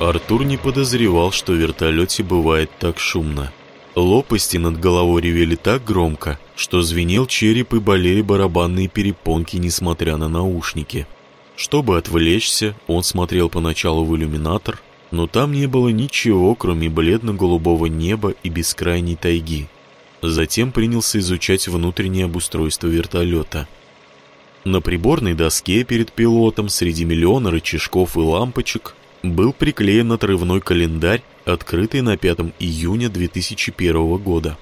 Артур не подозревал, что в вертолете бывает так шумно. Лопасти над головой ревели так громко, что звенел череп и болели барабанные перепонки, несмотря на наушники. Чтобы отвлечься, он смотрел поначалу в иллюминатор, но там не было ничего, кроме бледно-голубого неба и бескрайней тайги. Затем принялся изучать внутреннее обустройство вертолета. На приборной доске перед пилотом среди миллиона рычажков и лампочек был приклеен отрывной календарь, открытый на 5 июня 2001 года.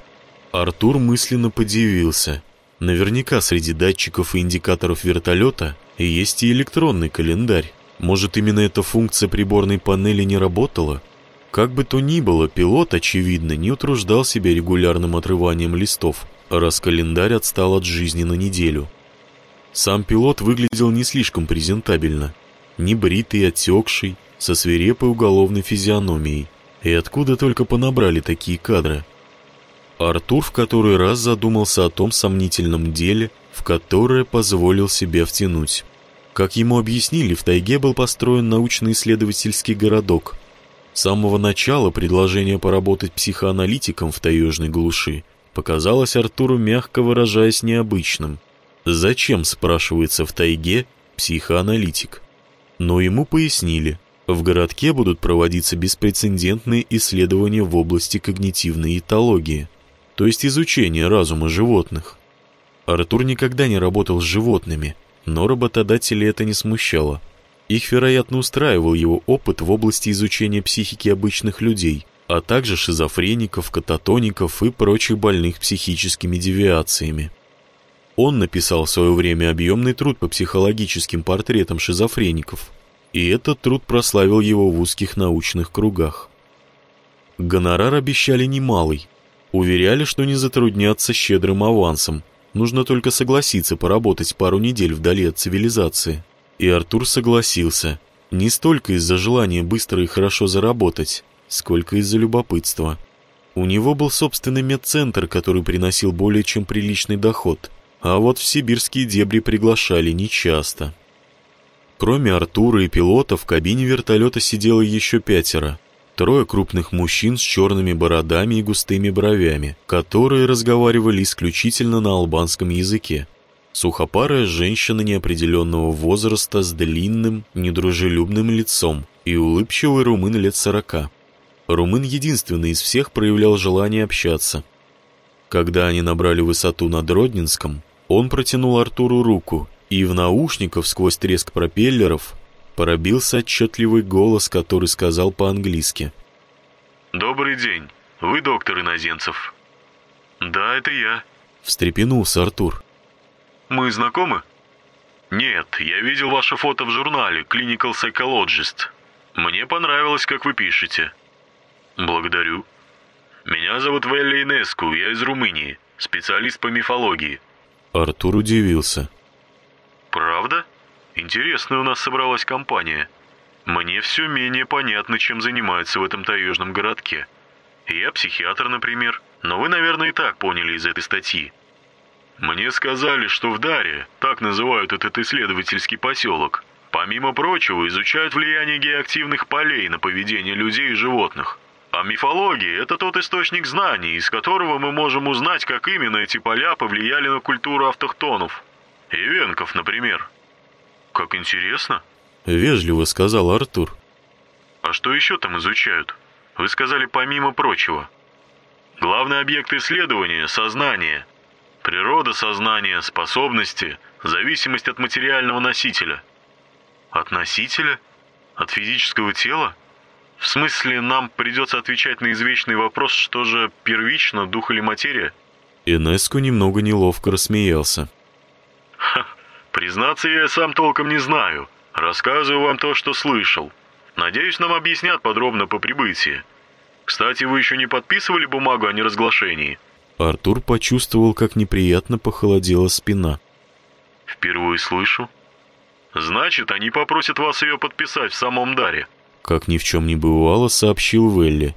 Артур мысленно подивился. Наверняка среди датчиков и индикаторов вертолета есть и электронный календарь. Может, именно эта функция приборной панели не работала? Как бы то ни было, пилот, очевидно, не утруждал себя регулярным отрыванием листов, раз календарь отстал от жизни на неделю. Сам пилот выглядел не слишком презентабельно. Небритый, отекший, со свирепой уголовной физиономией. И откуда только понабрали такие кадры? Артур в который раз задумался о том сомнительном деле, в которое позволил себе втянуть. Как ему объяснили, в тайге был построен научно-исследовательский городок. С самого начала предложение поработать психоаналитиком в таежной глуши показалось Артуру, мягко выражаясь, необычным. Зачем, спрашивается, в тайге психоаналитик? Но ему пояснили, в городке будут проводиться беспрецедентные исследования в области когнитивной этологии, то есть изучения разума животных. Артур никогда не работал с животными, но работодателей это не смущало. Их, вероятно, устраивал его опыт в области изучения психики обычных людей, а также шизофреников, кататоников и прочих больных психическими девиациями. Он написал в свое время объемный труд по психологическим портретам шизофреников – и этот труд прославил его в узких научных кругах. Гонорар обещали немалый, уверяли, что не затруднятся щедрым авансом, нужно только согласиться поработать пару недель вдали от цивилизации. И Артур согласился, не столько из-за желания быстро и хорошо заработать, сколько из-за любопытства. У него был собственный медцентр, который приносил более чем приличный доход, а вот в сибирские дебри приглашали нечасто. Кроме Артура и пилота, в кабине вертолета сидело еще пятеро. Трое крупных мужчин с черными бородами и густыми бровями, которые разговаривали исключительно на албанском языке. Сухопарая женщина неопределенного возраста с длинным, недружелюбным лицом и улыбчивый румын лет сорока. Румын единственный из всех проявлял желание общаться. Когда они набрали высоту над Роднинском, он протянул Артуру руку и в наушников сквозь треск пропеллеров пробился отчетливый голос, который сказал по-английски. «Добрый день. Вы доктор Иноземцев?» «Да, это я», — встрепенулся Артур. «Мы знакомы?» «Нет, я видел ваше фото в журнале Clinical Psychologist. Мне понравилось, как вы пишете». «Благодарю. Меня зовут Велли Инеску, я из Румынии, специалист по мифологии». Артур удивился. Правда? Интересная у нас собралась компания. Мне все менее понятно, чем занимаются в этом таежном городке. Я психиатр, например, но вы, наверное, и так поняли из этой статьи. Мне сказали, что в Даре, так называют этот исследовательский поселок, помимо прочего, изучают влияние геоактивных полей на поведение людей и животных. А мифология – это тот источник знаний, из которого мы можем узнать, как именно эти поля повлияли на культуру автохтонов. Ивенков, например. Как интересно. Вежливо сказал Артур. А что еще там изучают? Вы сказали помимо прочего. Главный объект исследования – сознание. Природа сознания, способности, зависимость от материального носителя. От носителя? От физического тела? В смысле, нам придется отвечать на извечный вопрос, что же первично, дух или материя? Инеску немного неловко рассмеялся. Ха, признаться, я сам толком не знаю. Рассказываю вам то, что слышал. Надеюсь, нам объяснят подробно по прибытии. Кстати, вы еще не подписывали бумагу о неразглашении?» Артур почувствовал, как неприятно похолодела спина. «Впервые слышу. Значит, они попросят вас ее подписать в самом даре». Как ни в чем не бывало, сообщил Велли.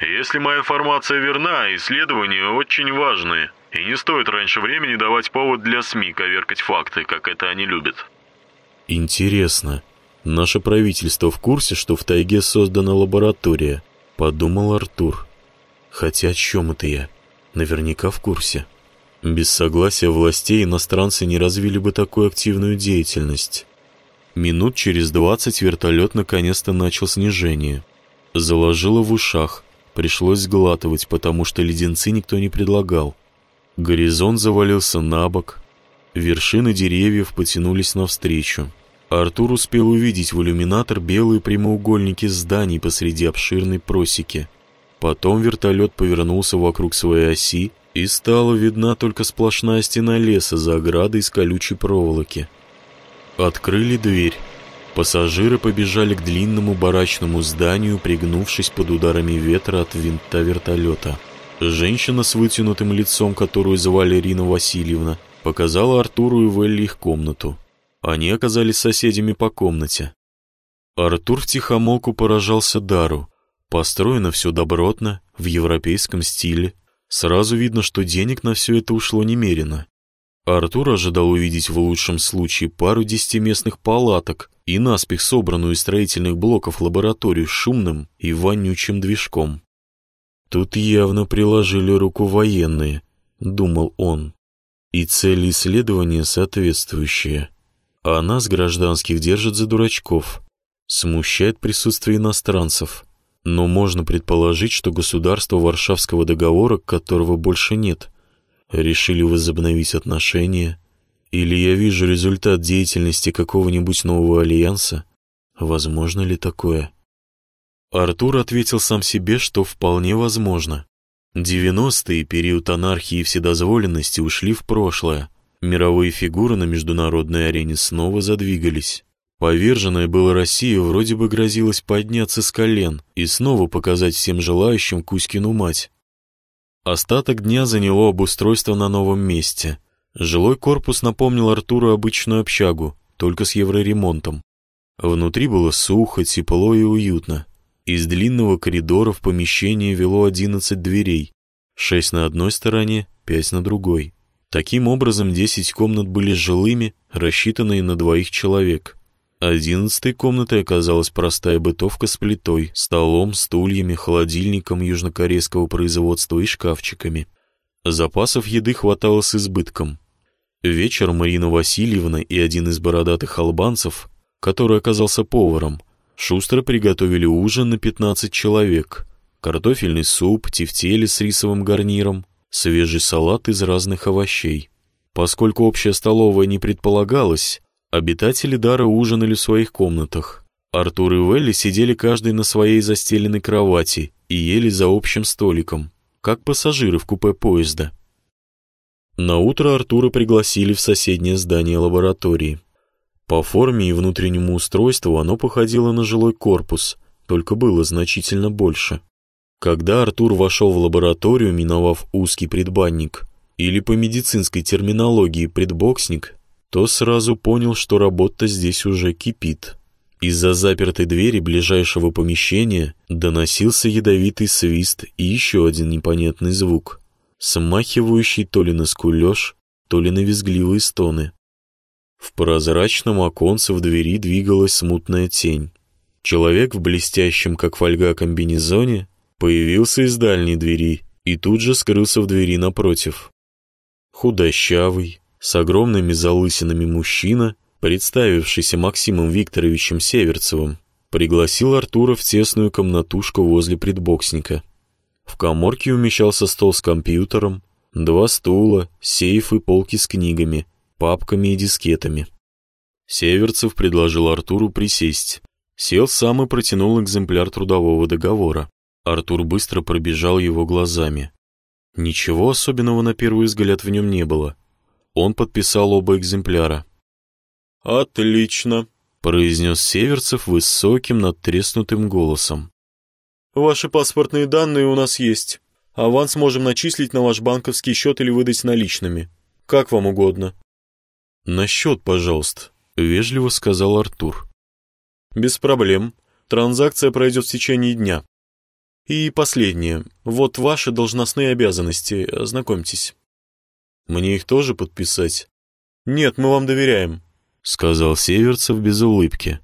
«Если моя информация верна, исследования очень важные, И не стоит раньше времени давать повод для СМИ коверкать факты, как это они любят. Интересно, наше правительство в курсе, что в тайге создана лаборатория? Подумал Артур. Хотя о чем это я? Наверняка в курсе. Без согласия властей иностранцы не развили бы такую активную деятельность. Минут через двадцать вертолет наконец-то начал снижение. Заложило в ушах, пришлось сглатывать, потому что леденцы никто не предлагал. Горизонт завалился на бок, вершины деревьев потянулись навстречу. Артур успел увидеть в иллюминатор белые прямоугольники зданий посреди обширной просеки. Потом вертолет повернулся вокруг своей оси, и стала видна только сплошная стена леса за оградой из колючей проволоки. Открыли дверь. Пассажиры побежали к длинному барачному зданию, пригнувшись под ударами ветра от винта вертолета. Женщина с вытянутым лицом, которую звали Ирина Васильевна, показала Артуру и Велли их комнату. Они оказались соседями по комнате. Артур втихомолку поражался дару. Построено все добротно, в европейском стиле. Сразу видно, что денег на все это ушло немерено. Артур ожидал увидеть в лучшем случае пару десятиместных палаток и наспех собранную из строительных блоков лабораторию с шумным и вонючим движком. Тут явно приложили руку военные, думал он. И цели исследования соответствующие. А нас, гражданских, держат за дурачков. Смущает присутствие иностранцев. Но можно предположить, что государство Варшавского договора, которого больше нет, решили возобновить отношения. Или я вижу результат деятельности какого-нибудь нового альянса. Возможно ли такое? Артур ответил сам себе, что вполне возможно. 90-е, период анархии и вседозволенности, ушли в прошлое. Мировые фигуры на международной арене снова задвигались. Поверженная была Россия вроде бы грозилась подняться с колен и снова показать всем желающим Кузькину мать. Остаток дня заняло обустройство на новом месте. Жилой корпус напомнил Артуру обычную общагу, только с евроремонтом. Внутри было сухо, тепло и уютно. Из длинного коридора в помещение вело одиннадцать дверей, шесть на одной стороне, пять на другой. Таким образом, десять комнат были жилыми, рассчитанные на двоих человек. Одиннадцатой комнатой оказалась простая бытовка с плитой, столом, стульями, холодильником южнокорейского производства и шкафчиками. Запасов еды хватало с избытком. Вечером Марина Васильевна и один из бородатых албанцев, который оказался поваром, Шустро приготовили ужин на 15 человек. Картофельный суп, тефтели с рисовым гарниром, свежий салат из разных овощей. Поскольку общая столовая не предполагалась, обитатели Дара ужинали в своих комнатах. Артур и Велли сидели каждый на своей застеленной кровати и ели за общим столиком, как пассажиры в купе поезда. На утро Артура пригласили в соседнее здание лаборатории. По форме и внутреннему устройству оно походило на жилой корпус, только было значительно больше. Когда Артур вошел в лабораторию, миновав узкий предбанник, или по медицинской терминологии предбоксник, то сразу понял, что работа здесь уже кипит. Из-за запертой двери ближайшего помещения доносился ядовитый свист и еще один непонятный звук, смахивающий то ли на скулеж, то ли на визгливые стоны. В прозрачном оконце в двери двигалась смутная тень. Человек в блестящем, как фольга, комбинезоне появился из дальней двери и тут же скрылся в двери напротив. Худощавый, с огромными залысинами мужчина, представившийся Максимом Викторовичем Северцевым, пригласил Артура в тесную комнатушку возле предбоксника. В коморке умещался стол с компьютером, два стула, сейф и полки с книгами — папками и дискетами. Северцев предложил Артуру присесть. Сел сам и протянул экземпляр трудового договора. Артур быстро пробежал его глазами. Ничего особенного на первый взгляд в нем не было. Он подписал оба экземпляра. «Отлично», — произнес Северцев высоким, надтреснутым голосом. «Ваши паспортные данные у нас есть. Аванс можем начислить на ваш банковский счет или выдать наличными. Как вам угодно». «На счет, пожалуйста», — вежливо сказал Артур. «Без проблем. Транзакция пройдет в течение дня. И последнее. Вот ваши должностные обязанности. Ознакомьтесь». Мне их тоже подписать? Нет, мы вам доверяем, сказал Северцев без улыбки.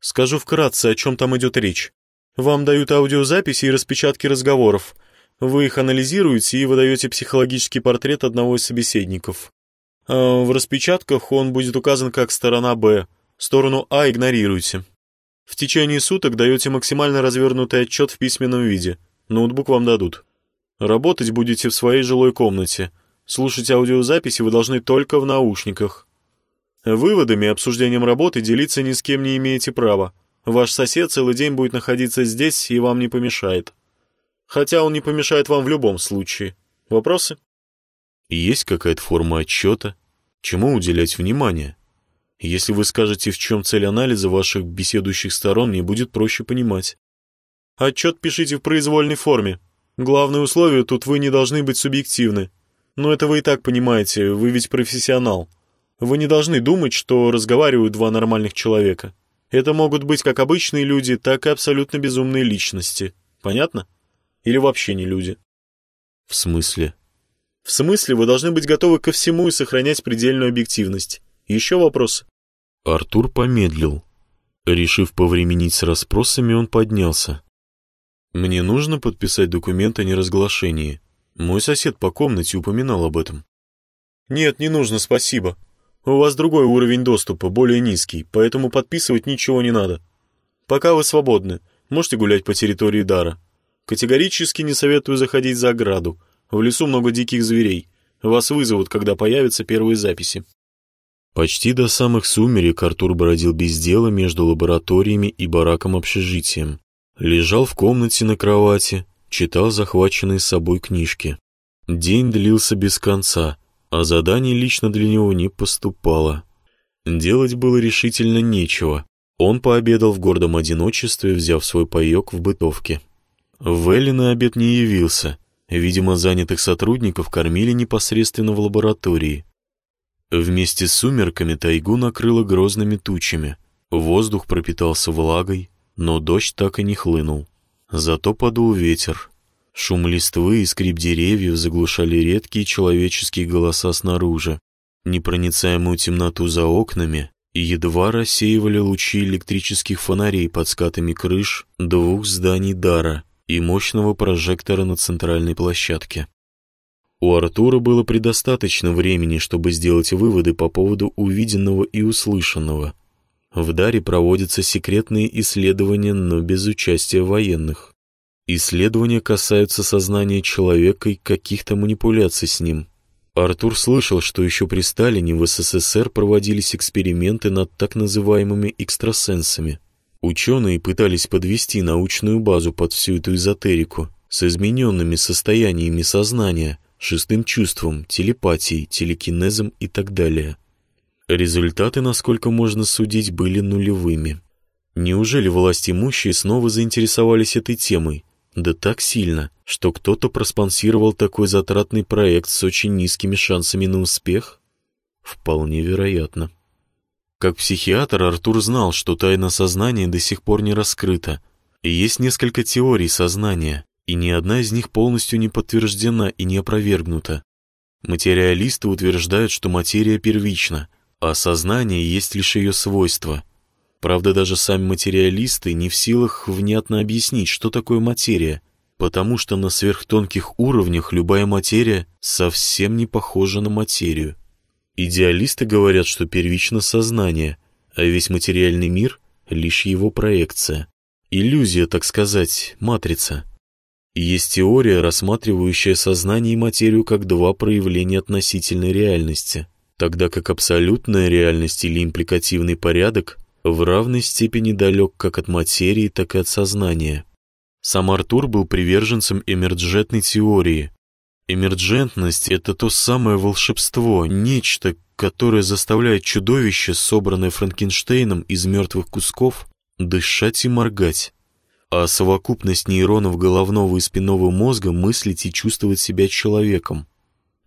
Скажу вкратце, о чем там идет речь. Вам дают аудиозаписи и распечатки разговоров. Вы их анализируете и выдаете психологический портрет одного из собеседников. А в распечатках он будет указан как сторона «Б». Сторону «А» игнорируйте. В течение суток даете максимально развернутый отчет в письменном виде. Ноутбук вам дадут. Работать будете в своей жилой комнате. Слушать аудиозаписи вы должны только в наушниках. Выводами и обсуждением работы делиться ни с кем не имеете права. Ваш сосед целый день будет находиться здесь и вам не помешает. Хотя он не помешает вам в любом случае. Вопросы? Есть какая-то форма отчета? Чему уделять внимание? Если вы скажете, в чем цель анализа ваших беседующих сторон, мне будет проще понимать. Отчет пишите в произвольной форме. Главное условие тут вы не должны быть субъективны. Но это вы и так понимаете, вы ведь профессионал. Вы не должны думать, что разговаривают два нормальных человека. Это могут быть как обычные люди, так и абсолютно безумные личности. Понятно? Или вообще не люди. В смысле? В смысле, вы должны быть готовы ко всему и сохранять предельную объективность. Еще вопросы? Артур помедлил. Решив повременить с расспросами, он поднялся. «Мне нужно подписать документ о неразглашении. Мой сосед по комнате упоминал об этом». «Нет, не нужно, спасибо. У вас другой уровень доступа, более низкий, поэтому подписывать ничего не надо. Пока вы свободны, можете гулять по территории Дара. Категорически не советую заходить за ограду. В лесу много диких зверей. Вас вызовут, когда появятся первые записи». Почти до самых сумерек Артур бродил без дела между лабораториями и бараком-общежитием. Лежал в комнате на кровати, читал захваченные с собой книжки. День длился без конца, а заданий лично для него не поступало. Делать было решительно нечего. Он пообедал в гордом одиночестве, взяв свой паёк в бытовке. Велли на обед не явился. Видимо, занятых сотрудников кормили непосредственно в лаборатории. Вместе с сумерками тайгу накрыло грозными тучами. Воздух пропитался влагой, но дождь так и не хлынул. Зато подул ветер. Шум листвы и скрип деревьев заглушали редкие человеческие голоса снаружи. Непроницаемую темноту за окнами и едва рассеивали лучи электрических фонарей под скатами крыш двух зданий Дара и мощного прожектора на центральной площадке. У Артура было предостаточно времени, чтобы сделать выводы по поводу увиденного и услышанного. В Даре проводятся секретные исследования, но без участия военных. Исследования касаются сознания человека и каких-то манипуляций с ним. Артур слышал, что еще при Сталине в СССР проводились эксперименты над так называемыми экстрасенсами. Ученые пытались подвести научную базу под всю эту эзотерику с измененными состояниями сознания, шестым чувством, телепатией, телекинезом и так далее. Результаты, насколько можно судить, были нулевыми. Неужели власть имущие снова заинтересовались этой темой? Да так сильно, что кто-то проспонсировал такой затратный проект с очень низкими шансами на успех? Вполне вероятно. Как психиатр Артур знал, что тайна сознания до сих пор не раскрыта, и есть несколько теорий сознания, и ни одна из них полностью не подтверждена и не опровергнута. Материалисты утверждают, что материя первична, а сознание есть лишь ее свойство. Правда, даже сами материалисты не в силах внятно объяснить, что такое материя, потому что на сверхтонких уровнях любая материя совсем не похожа на материю. Идеалисты говорят, что первично сознание, а весь материальный мир — лишь его проекция. Иллюзия, так сказать, матрица. Есть теория, рассматривающая сознание и материю как два проявления относительной реальности — тогда как абсолютная реальность или импликативный порядок в равной степени далек как от материи, так и от сознания. Сам Артур был приверженцем эмерджентной теории. Эмерджентность — это то самое волшебство, нечто, которое заставляет чудовище, собранное Франкенштейном из мертвых кусков, дышать и моргать, а совокупность нейронов головного и спинного мозга мыслить и чувствовать себя человеком.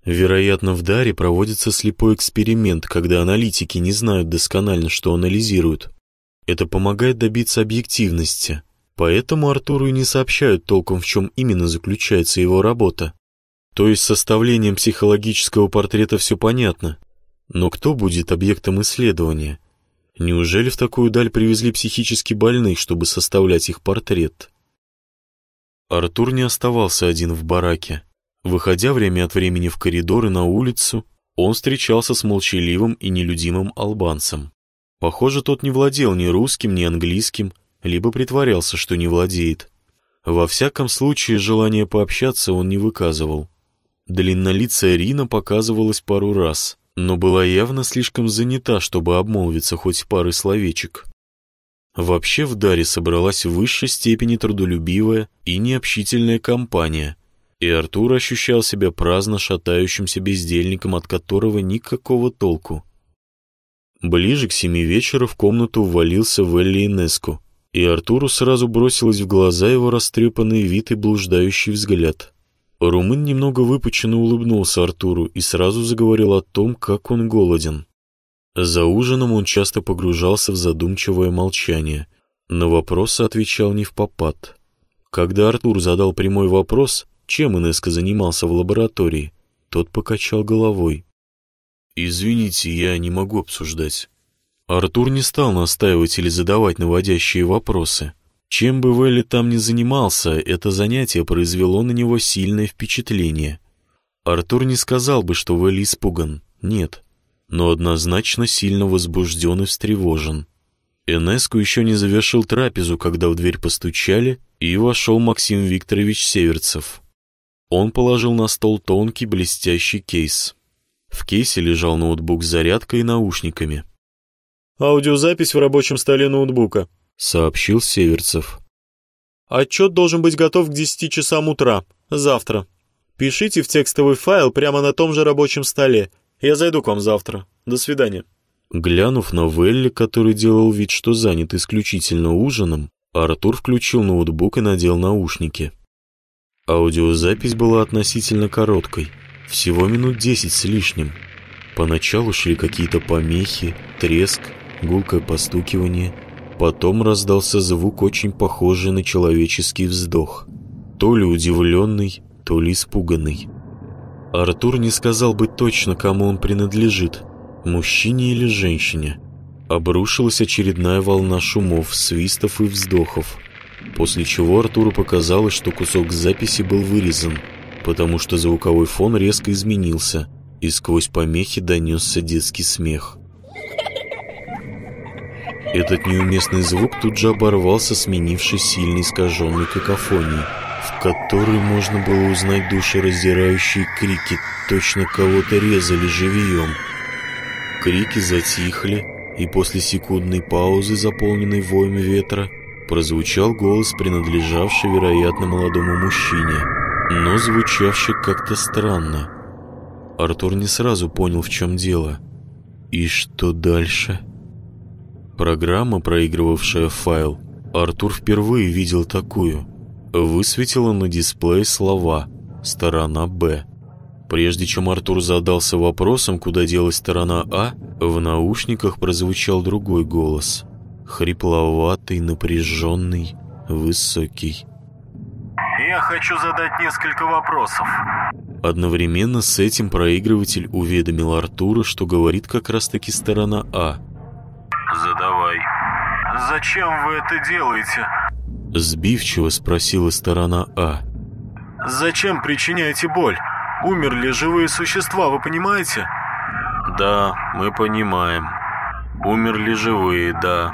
Вероятно, в Даре проводится слепой эксперимент, когда аналитики не знают досконально, что анализируют. Это помогает добиться объективности. Поэтому Артуру и не сообщают толком, в чем именно заключается его работа. То есть составлением психологического портрета все понятно. Но кто будет объектом исследования? Неужели в такую даль привезли психически больных, чтобы составлять их портрет? Артур не оставался один в бараке. Выходя время от времени в коридор и на улицу, он встречался с молчаливым и нелюдимым албанцем. Похоже, тот не владел ни русским, ни английским, либо притворялся, что не владеет. Во всяком случае, желание пообщаться он не выказывал. Длиннолицая Рина показывалась пару раз, но была явно слишком занята, чтобы обмолвиться хоть парой словечек. Вообще в Даре собралась в высшей степени трудолюбивая и необщительная компания, и Артур ощущал себя праздно шатающимся бездельником, от которого никакого толку. Ближе к семи вечера в комнату ввалился Велли Инеску, и Артуру сразу бросилось в глаза его растрепанный вид и блуждающий взгляд. Румын немного выпученно улыбнулся Артуру и сразу заговорил о том, как он голоден. За ужином он часто погружался в задумчивое молчание. На вопросы отвечал не в попад. Когда Артур задал прямой вопрос, чем Инеска занимался в лаборатории, тот покачал головой. «Извините, я не могу обсуждать». Артур не стал настаивать или задавать наводящие вопросы. Чем бы Вэлли там ни занимался, это занятие произвело на него сильное впечатление. Артур не сказал бы, что Вэлли испуган, нет, но однозначно сильно возбужден и встревожен. Энеску еще не завершил трапезу, когда в дверь постучали, и вошел Максим Викторович Северцев. Он положил на стол тонкий блестящий кейс. В кейсе лежал ноутбук с зарядкой и наушниками. «Аудиозапись в рабочем столе ноутбука», — сообщил Северцев. «Отчет должен быть готов к десяти часам утра, завтра. Пишите в текстовый файл прямо на том же рабочем столе. Я зайду к вам завтра. До свидания». Глянув на Велли, который делал вид, что занят исключительно ужином, Артур включил ноутбук и надел наушники. Аудиозапись была относительно короткой — всего минут десять с лишним. Поначалу шли какие-то помехи, треск, гулкое постукивание. Потом раздался звук, очень похожий на человеческий вздох. То ли удивленный, то ли испуганный. Артур не сказал бы точно, кому он принадлежит, мужчине или женщине. Обрушилась очередная волна шумов, свистов и вздохов, после чего Артуру показалось, что кусок записи был вырезан – потому что звуковой фон резко изменился, и сквозь помехи донесся детский смех. Этот неуместный звук тут же оборвался, сменившись сильной искаженной какофонией, в которой можно было узнать душераздирающие крики, точно кого-то резали живьем. Крики затихли, и после секундной паузы, заполненной воем ветра, прозвучал голос, принадлежавший, вероятно, молодому мужчине — но звучавший как-то странно. Артур не сразу понял, в чем дело. И что дальше? Программа, проигрывавшая файл, Артур впервые видел такую. Высветила на дисплее слова «Сторона Б». Прежде чем Артур задался вопросом, куда делась сторона А, в наушниках прозвучал другой голос. Хрипловатый, напряженный, высокий. Я хочу задать несколько вопросов. Одновременно с этим проигрыватель уведомил Артура, что говорит как раз-таки сторона А. Задавай. Зачем вы это делаете? Сбивчиво спросила сторона А. Зачем причиняете боль? Умерли живые существа, вы понимаете? Да, мы понимаем. Умерли живые, да.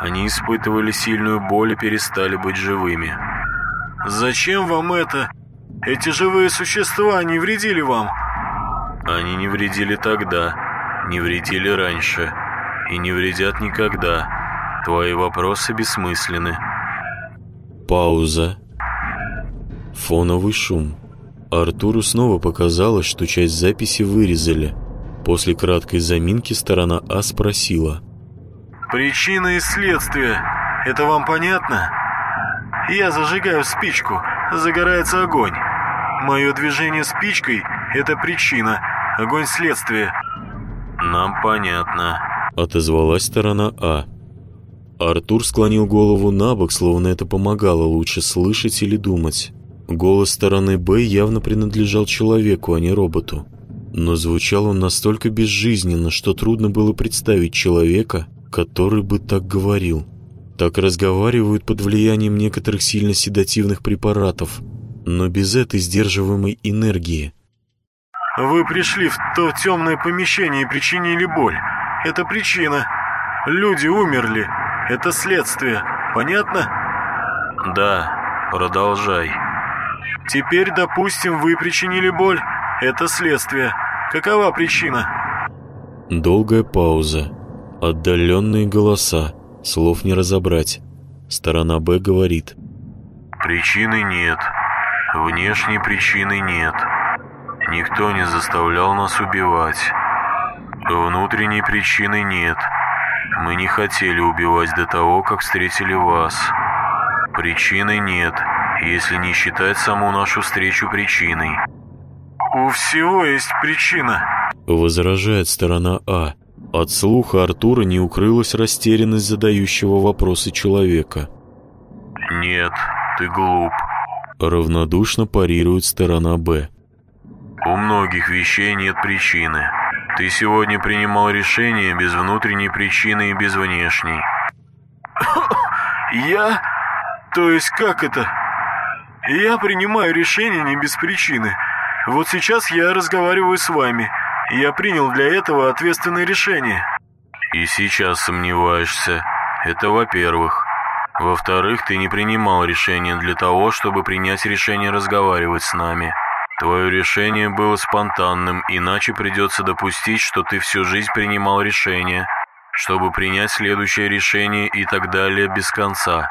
Они испытывали сильную боль и перестали быть живыми. Зачем вам это? Эти живые существа не вредили вам? Они не вредили тогда, не вредили раньше и не вредят никогда. Твои вопросы бессмысленны. Пауза. Фоновый шум. Артуру снова показалось, что часть записи вырезали. После краткой заминки сторона А спросила. «Причина и следствие. Это вам понятно?» Я зажигаю спичку, загорается огонь. Мое движение спичкой – это причина, огонь – следствие. Нам понятно, отозвалась сторона А. Артур склонил голову на бок, словно это помогало лучше слышать или думать. Голос стороны «Б» явно принадлежал человеку, а не роботу. Но звучал он настолько безжизненно, что трудно было представить человека, который бы так говорил. Так разговаривают под влиянием некоторых сильно седативных препаратов, но без этой сдерживаемой энергии. «Вы пришли в то темное помещение и причинили боль. Это причина. Люди умерли. Это следствие. Понятно?» «Да, продолжай». Теперь, допустим, вы причинили боль. Это следствие. Какова причина? Долгая пауза. Отдаленные голоса. Слов не разобрать. Сторона Б говорит. Причины нет. Внешней причины нет. Никто не заставлял нас убивать. Внутренней причины нет. Мы не хотели убивать до того, как встретили вас. Причины нет если не считать саму нашу встречу причиной. «У всего есть причина», — возражает сторона А. От слуха Артура не укрылась растерянность задающего вопросы человека. «Нет, ты глуп», — равнодушно парирует сторона Б. «У многих вещей нет причины. Ты сегодня принимал решение без внутренней причины и без внешней». «Я? То есть как это?» Я принимаю решения не без причины. Вот сейчас я разговариваю с вами. Я принял для этого ответственное решение. И сейчас сомневаешься. Это во-первых. Во-вторых, ты не принимал решение для того, чтобы принять решение разговаривать с нами. Твое решение было спонтанным, иначе придется допустить, что ты всю жизнь принимал решение, чтобы принять следующее решение и так далее без конца.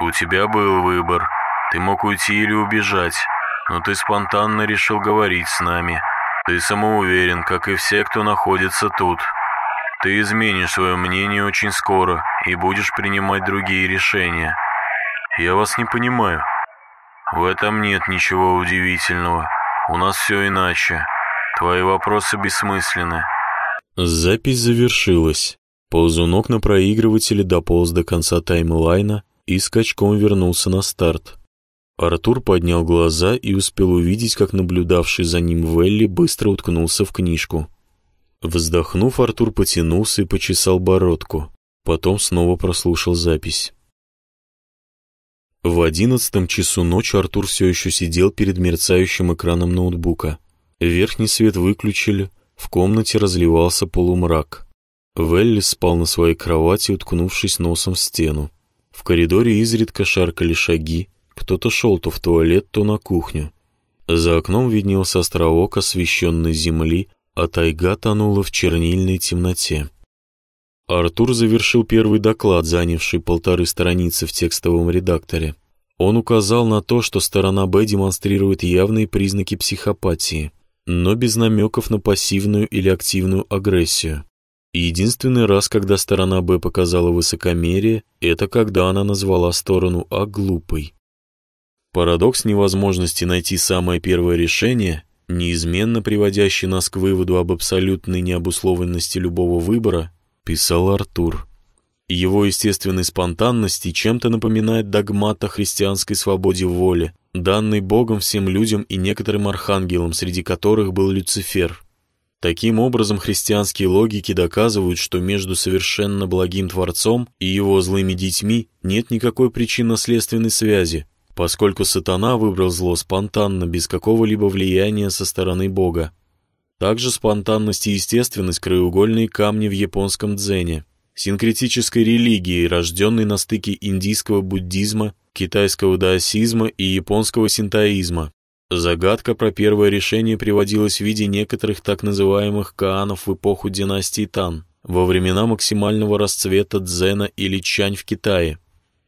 У тебя был выбор – ты мог уйти или убежать, но ты спонтанно решил говорить с нами. Ты самоуверен, как и все, кто находится тут. Ты изменишь свое мнение очень скоро и будешь принимать другие решения. Я вас не понимаю. В этом нет ничего удивительного. У нас все иначе. Твои вопросы бессмысленны. Запись завершилась. Ползунок на проигрывателе дополз до конца таймлайна и скачком вернулся на старт. Артур поднял глаза и успел увидеть, как наблюдавший за ним Велли быстро уткнулся в книжку. Вздохнув, Артур потянулся и почесал бородку. Потом снова прослушал запись. В одиннадцатом часу ночи Артур все еще сидел перед мерцающим экраном ноутбука. Верхний свет выключили, в комнате разливался полумрак. Велли спал на своей кровати, уткнувшись носом в стену. В коридоре изредка шаркали шаги, кто-то шел то в туалет, то на кухню. За окном виднелся островок освещенной земли, а тайга тонула в чернильной темноте. Артур завершил первый доклад, занявший полторы страницы в текстовом редакторе. Он указал на то, что сторона Б демонстрирует явные признаки психопатии, но без намеков на пассивную или активную агрессию. Единственный раз, когда сторона Б показала высокомерие, это когда она назвала сторону А глупой. Парадокс невозможности найти самое первое решение, неизменно приводящий нас к выводу об абсолютной необусловленности любого выбора, писал Артур. Его естественной спонтанности чем-то напоминает догмат о христианской свободе воли, данный Богом всем людям и некоторым архангелам, среди которых был Люцифер. Таким образом, христианские логики доказывают, что между совершенно благим Творцом и его злыми детьми нет никакой причинно-следственной связи, поскольку сатана выбрал зло спонтанно, без какого-либо влияния со стороны Бога. Также спонтанность и естественность – краеугольные камни в японском дзене, синкретической религии, рожденной на стыке индийского буддизма, китайского даосизма и японского синтоизма. Загадка про первое решение приводилась в виде некоторых так называемых каанов в эпоху династии Тан, во времена максимального расцвета дзена или чань в Китае –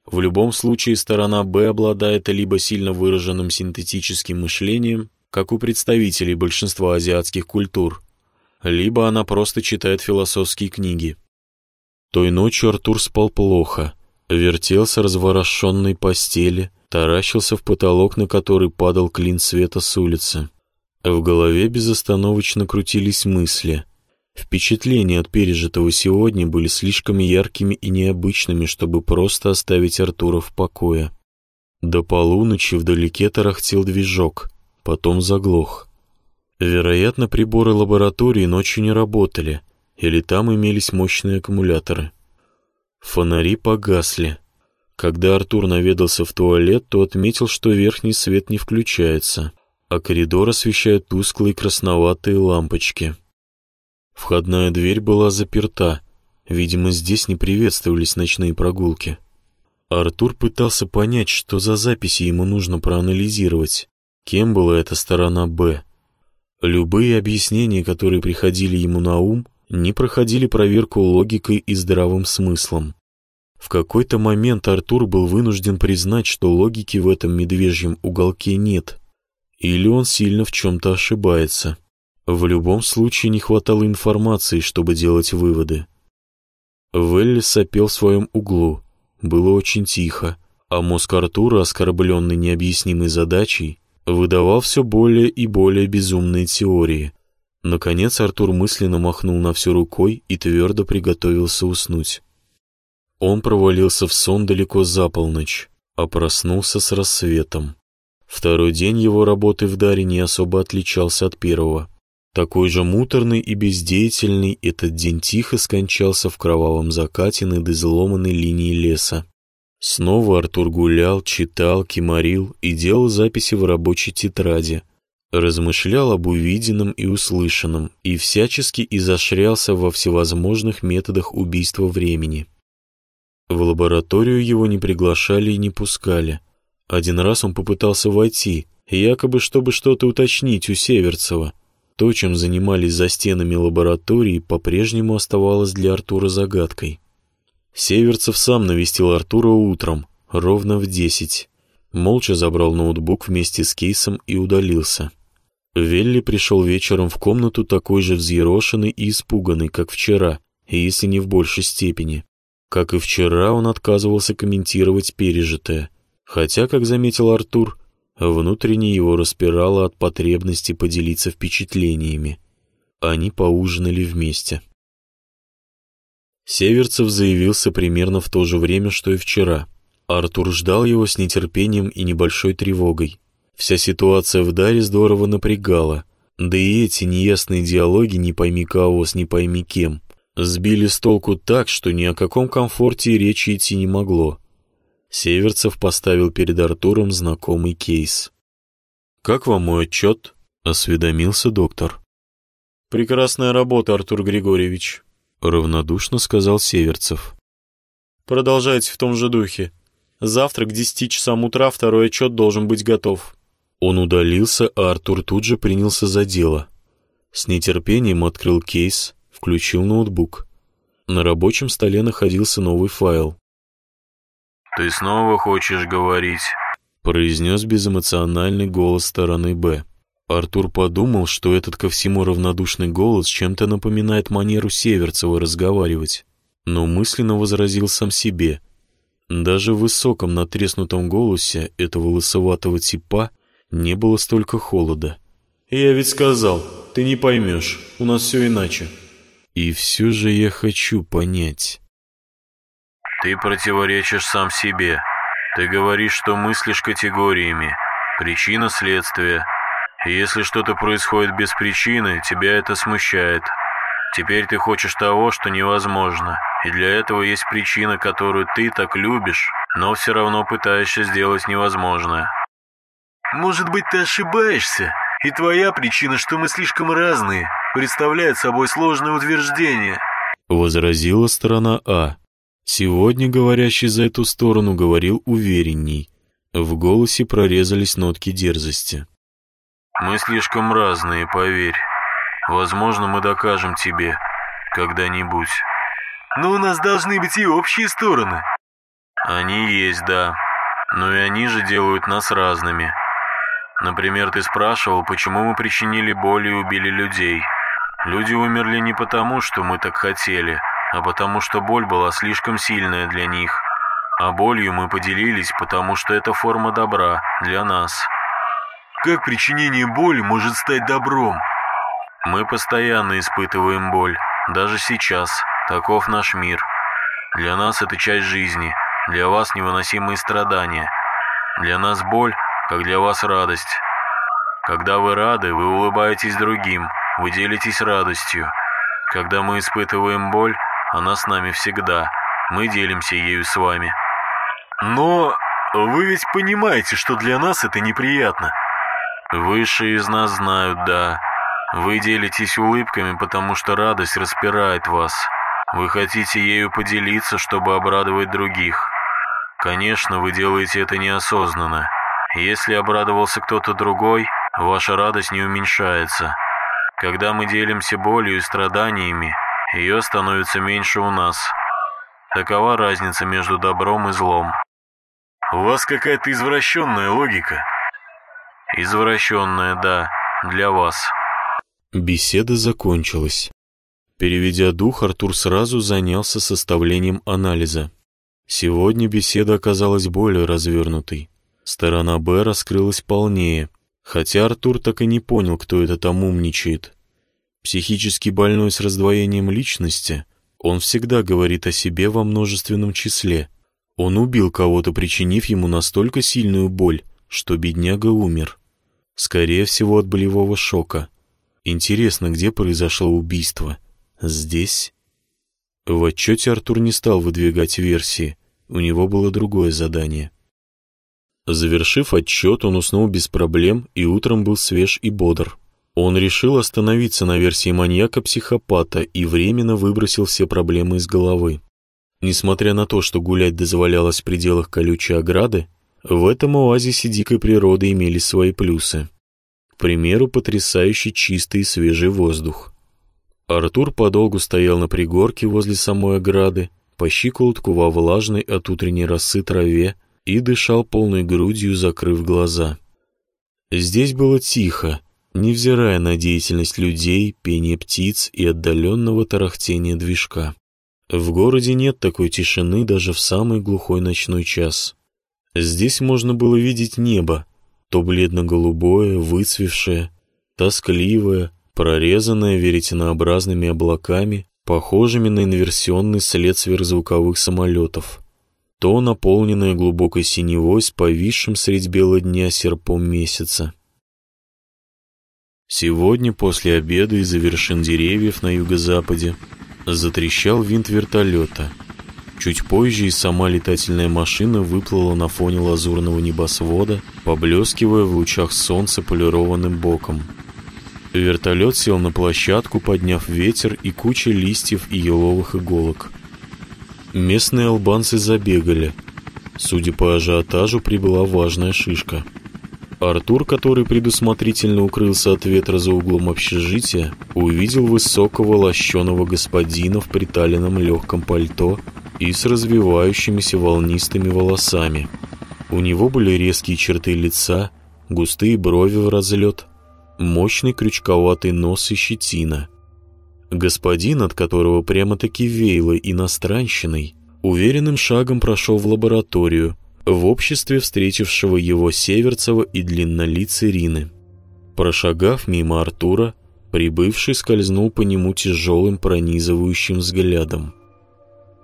в любом случае сторона Б обладает либо сильно выраженным синтетическим мышлением, как у представителей большинства азиатских культур, либо она просто читает философские книги. Той ночью Артур спал плохо, вертелся разворошенной постели, таращился в потолок, на который падал клин света с улицы. В голове безостановочно крутились мысли — Впечатления от пережитого сегодня были слишком яркими и необычными, чтобы просто оставить Артура в покое. До полуночи вдалеке тарахтел движок, потом заглох. Вероятно, приборы лаборатории ночью не работали, или там имелись мощные аккумуляторы. Фонари погасли. Когда Артур наведался в туалет, то отметил, что верхний свет не включается, а коридор освещают тусклые красноватые лампочки. Входная дверь была заперта. Видимо, здесь не приветствовались ночные прогулки. Артур пытался понять, что за записи ему нужно проанализировать. Кем была эта сторона «Б»? Любые объяснения, которые приходили ему на ум, не проходили проверку логикой и здравым смыслом. В какой-то момент Артур был вынужден признать, что логики в этом медвежьем уголке нет. Или он сильно в чем-то ошибается. В любом случае не хватало информации, чтобы делать выводы. Велли сопел в своем углу. Было очень тихо, а мозг Артура, оскорбленный необъяснимой задачей, выдавал все более и более безумные теории. Наконец Артур мысленно махнул на всю рукой и твердо приготовился уснуть. Он провалился в сон далеко за полночь, а проснулся с рассветом. Второй день его работы в Даре не особо отличался от первого. Такой же муторный и бездеятельный этот день тихо скончался в кровавом закате над изломанной линией леса. Снова Артур гулял, читал, кимарил и делал записи в рабочей тетради. Размышлял об увиденном и услышанном и всячески изощрялся во всевозможных методах убийства времени. В лабораторию его не приглашали и не пускали. Один раз он попытался войти, якобы чтобы что-то уточнить у Северцева. То, чем занимались за стенами лаборатории, по-прежнему оставалось для Артура загадкой. Северцев сам навестил Артура утром, ровно в десять. Молча забрал ноутбук вместе с кейсом и удалился. Велли пришел вечером в комнату такой же взъерошенный и испуганный, как вчера, если не в большей степени. Как и вчера, он отказывался комментировать пережитое, хотя, как заметил Артур, внутренне его распирало от потребности поделиться впечатлениями. Они поужинали вместе. Северцев заявился примерно в то же время, что и вчера. Артур ждал его с нетерпением и небольшой тревогой. Вся ситуация в Даре здорово напрягала, да и эти неясные диалоги «не пойми кого с не пойми кем» сбили с толку так, что ни о каком комфорте речи идти не могло. Северцев поставил перед Артуром знакомый кейс. «Как вам мой отчет?» — осведомился доктор. «Прекрасная работа, Артур Григорьевич», — равнодушно сказал Северцев. «Продолжайте в том же духе. Завтра к десяти часам утра второй отчет должен быть готов». Он удалился, а Артур тут же принялся за дело. С нетерпением открыл кейс, включил ноутбук. На рабочем столе находился новый файл. «Ты снова хочешь говорить?» произнес безэмоциональный голос стороны «Б». Артур подумал, что этот ко всему равнодушный голос чем-то напоминает манеру Северцева разговаривать, но мысленно возразил сам себе. Даже в высоком натреснутом голосе этого лысоватого типа не было столько холода. «Я ведь сказал, ты не поймешь, у нас все иначе». И все же я хочу понять. Ты противоречишь сам себе. Ты говоришь, что мыслишь категориями. Причина следствия. И если что-то происходит без причины, тебя это смущает. Теперь ты хочешь того, что невозможно. И для этого есть причина, которую ты так любишь, но все равно пытаешься сделать невозможное. Может быть, ты ошибаешься? И твоя причина, что мы слишком разные, представляет собой сложное утверждение. Возразила сторона А. Сегодня говорящий за эту сторону говорил уверенней. В голосе прорезались нотки дерзости. «Мы слишком разные, поверь. Возможно, мы докажем тебе когда-нибудь». «Но у нас должны быть и общие стороны». «Они есть, да. Но и они же делают нас разными. Например, ты спрашивал, почему мы причинили боль и убили людей. Люди умерли не потому, что мы так хотели, а потому что боль была слишком сильная для них. А болью мы поделились, потому что это форма добра для нас. Как причинение боли может стать добром? Мы постоянно испытываем боль, даже сейчас. Таков наш мир. Для нас это часть жизни, для вас невыносимые страдания. Для нас боль, как для вас радость. Когда вы рады, вы улыбаетесь другим, вы делитесь радостью. Когда мы испытываем боль, она с нами всегда. Мы делимся ею с вами. Но вы ведь понимаете, что для нас это неприятно. Высшие из нас знают, да. Вы делитесь улыбками, потому что радость распирает вас. Вы хотите ею поделиться, чтобы обрадовать других. Конечно, вы делаете это неосознанно. Если обрадовался кто-то другой, ваша радость не уменьшается. Когда мы делимся болью и страданиями, ее становится меньше у нас. Такова разница между добром и злом. У вас какая-то извращенная логика. Извращенная, да, для вас. Беседа закончилась. Переведя дух, Артур сразу занялся составлением анализа. Сегодня беседа оказалась более развернутой. Сторона «Б» раскрылась полнее, хотя Артур так и не понял, кто это там умничает. Психически больной с раздвоением личности, он всегда говорит о себе во множественном числе. Он убил кого-то, причинив ему настолько сильную боль, что бедняга умер. Скорее всего, от болевого шока. Интересно, где произошло убийство? Здесь? В отчете Артур не стал выдвигать версии. У него было другое задание. Завершив отчет, он уснул без проблем и утром был свеж и бодр. Он решил остановиться на версии маньяка-психопата и временно выбросил все проблемы из головы. Несмотря на то, что гулять дозволялось в пределах колючей ограды, в этом оазисе дикой природы имели свои плюсы. К примеру, потрясающий чистый и свежий воздух. Артур подолгу стоял на пригорке возле самой ограды, по щиколотку во влажной от утренней росы траве и дышал полной грудью, закрыв глаза. Здесь было тихо, невзирая на деятельность людей, пение птиц и отдаленного тарахтения движка. В городе нет такой тишины даже в самый глухой ночной час. Здесь можно было видеть небо, то бледно-голубое, выцвевшее, тоскливое, прорезанная веретенообразными облаками, похожими на инверсионный след сверхзвуковых самолетов, то наполненная глубокой синевой с повисшим средь бела дня серпом месяца. Сегодня после обеда из-за вершин деревьев на юго-западе затрещал винт вертолета. Чуть позже и сама летательная машина выплыла на фоне лазурного небосвода, поблескивая в лучах солнца полированным боком. Вертолет сел на площадку, подняв ветер и куча листьев и еловых иголок. Местные албанцы забегали. Судя по ажиотажу, прибыла важная шишка. Артур, который предусмотрительно укрылся от ветра за углом общежития, увидел высокого лощеного господина в приталенном легком пальто и с развивающимися волнистыми волосами. У него были резкие черты лица, густые брови в разлет, мощный крючковатый нос и щетина. Господин, от которого прямо-таки веяло иностранщиной, уверенным шагом прошел в лабораторию, в обществе встретившего его Северцева и длиннолицей Рины. Прошагав мимо Артура, прибывший скользнул по нему тяжелым пронизывающим взглядом.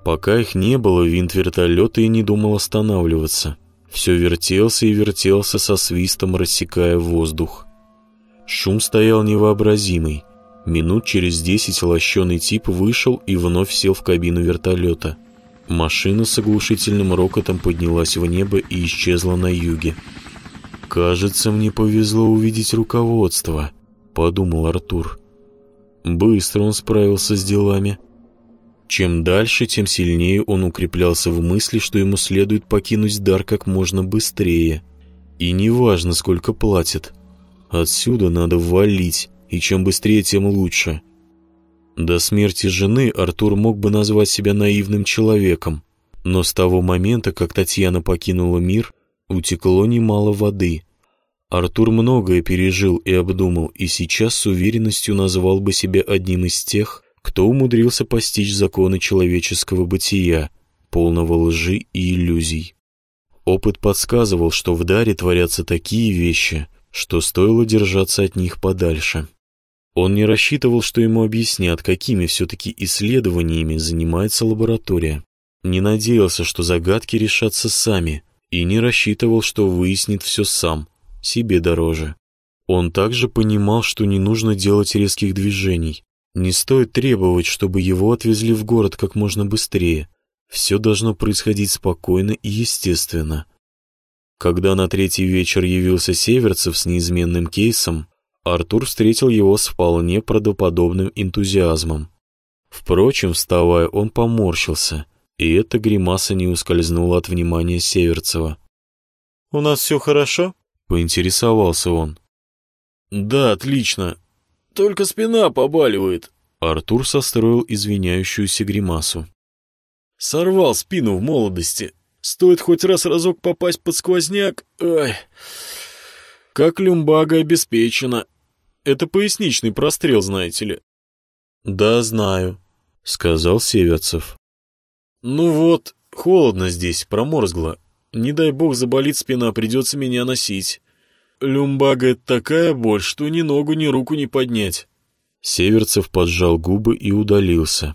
Пока их не было, винт вертолета и не думал останавливаться. Все вертелся и вертелся со свистом, рассекая воздух. Шум стоял невообразимый. Минут через десять лощеный тип вышел и вновь сел в кабину вертолета. Машина с оглушительным рокотом поднялась в небо и исчезла на юге. «Кажется, мне повезло увидеть руководство», — подумал Артур. Быстро он справился с делами. Чем дальше, тем сильнее он укреплялся в мысли, что ему следует покинуть дар как можно быстрее. И неважно, сколько платят — Отсюда надо валить, и чем быстрее, тем лучше. До смерти жены Артур мог бы назвать себя наивным человеком, но с того момента, как Татьяна покинула мир, утекло немало воды. Артур многое пережил и обдумал, и сейчас с уверенностью назвал бы себя одним из тех, кто умудрился постичь законы человеческого бытия, полного лжи и иллюзий. Опыт подсказывал, что в даре творятся такие вещи, что стоило держаться от них подальше. Он не рассчитывал, что ему объяснят, какими все-таки исследованиями занимается лаборатория. Не надеялся, что загадки решатся сами, и не рассчитывал, что выяснит все сам, себе дороже. Он также понимал, что не нужно делать резких движений. Не стоит требовать, чтобы его отвезли в город как можно быстрее. Все должно происходить спокойно и естественно. Когда на третий вечер явился Северцев с неизменным кейсом, Артур встретил его с вполне правдоподобным энтузиазмом. Впрочем, вставая, он поморщился, и эта гримаса не ускользнула от внимания Северцева. «У нас все хорошо?» — поинтересовался он. «Да, отлично. Только спина побаливает». Артур состроил извиняющуюся гримасу. «Сорвал спину в молодости. Стоит хоть раз разок попасть под сквозняк. Ай. Как люмбага обеспечена. Это поясничный прострел, знаете ли. Да, знаю, сказал Северцев. Ну вот, холодно здесь, проморзгло. Не дай бог заболит спина, придется меня носить. Люмбага — это такая боль, что ни ногу, ни руку не поднять. Северцев поджал губы и удалился.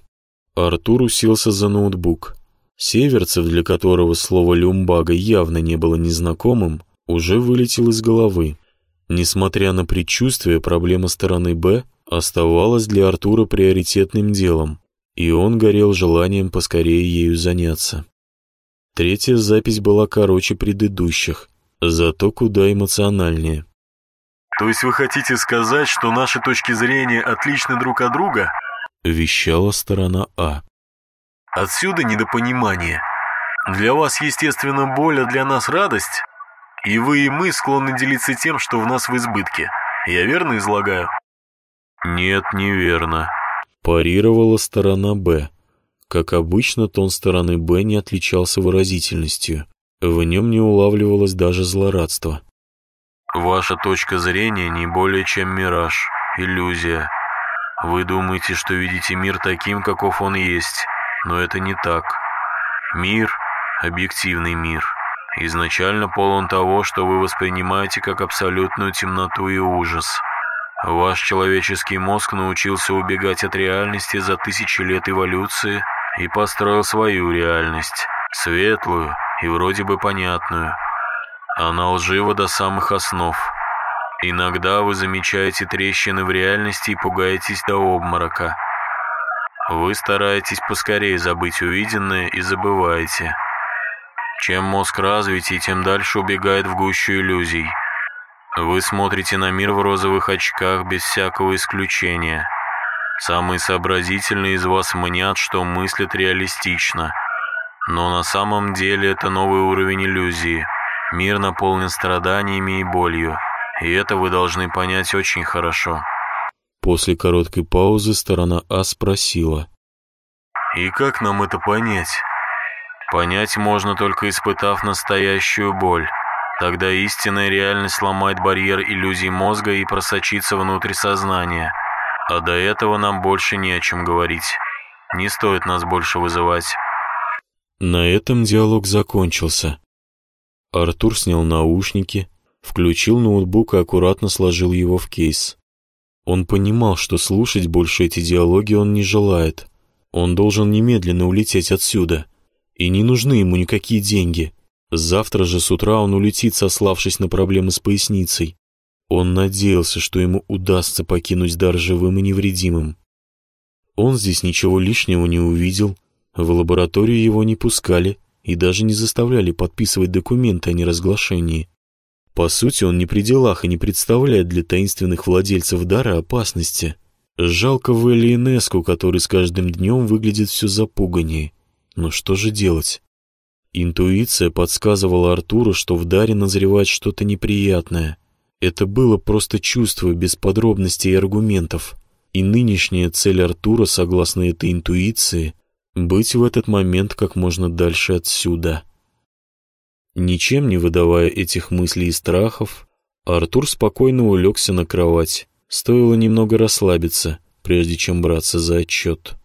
Артур уселся за ноутбук. Северцев, для которого слово «люмбага» явно не было незнакомым, уже вылетел из головы. Несмотря на предчувствие, проблема стороны «Б» оставалась для Артура приоритетным делом, и он горел желанием поскорее ею заняться. Третья запись была короче предыдущих, зато куда эмоциональнее. «То есть вы хотите сказать, что наши точки зрения отличны друг от друга?» — вещала сторона А. Отсюда недопонимание. Для вас, естественно, боль, а для нас радость. И вы и мы склонны делиться тем, что в нас в избытке. Я верно излагаю? Нет, неверно. Парировала сторона «Б». Как обычно, тон стороны «Б» не отличался выразительностью. В нем не улавливалось даже злорадство. Ваша точка зрения не более чем мираж, иллюзия. Вы думаете, что видите мир таким, каков он есть, но это не так. Мир, объективный мир, изначально полон того, что вы воспринимаете как абсолютную темноту и ужас. Ваш человеческий мозг научился убегать от реальности за тысячи лет эволюции и построил свою реальность, светлую и вроде бы понятную. Она лжива до самых основ. Иногда вы замечаете трещины в реальности и пугаетесь до обморока – вы стараетесь поскорее забыть увиденное и забываете. Чем мозг развитий, тем дальше убегает в гущу иллюзий. Вы смотрите на мир в розовых очках без всякого исключения. Самые сообразительные из вас мнят, что мыслят реалистично. Но на самом деле это новый уровень иллюзии. Мир наполнен страданиями и болью. И это вы должны понять очень хорошо. После короткой паузы сторона А спросила. «И как нам это понять?» «Понять можно только испытав настоящую боль. Тогда истинная реальность сломает барьер иллюзий мозга и просочится внутрь сознания. А до этого нам больше не о чем говорить. Не стоит нас больше вызывать». На этом диалог закончился. Артур снял наушники, включил ноутбук и аккуратно сложил его в кейс. Он понимал, что слушать больше эти диалоги он не желает. Он должен немедленно улететь отсюда. И не нужны ему никакие деньги. Завтра же с утра он улетит, сославшись на проблемы с поясницей. Он надеялся, что ему удастся покинуть дар живым и невредимым. Он здесь ничего лишнего не увидел, в лабораторию его не пускали и даже не заставляли подписывать документы о неразглашении. По сути, он не при делах и не представляет для таинственных владельцев дара опасности. Жалко Вэлли который с каждым днем выглядит все запуганнее. Но что же делать? Интуиция подсказывала Артуру, что в даре назревает что-то неприятное. Это было просто чувство без подробностей и аргументов. И нынешняя цель Артура, согласно этой интуиции, быть в этот момент как можно дальше отсюда. Ничем не выдавая этих мыслей и страхов, Артур спокойно улегся на кровать. Стоило немного расслабиться, прежде чем браться за отчет.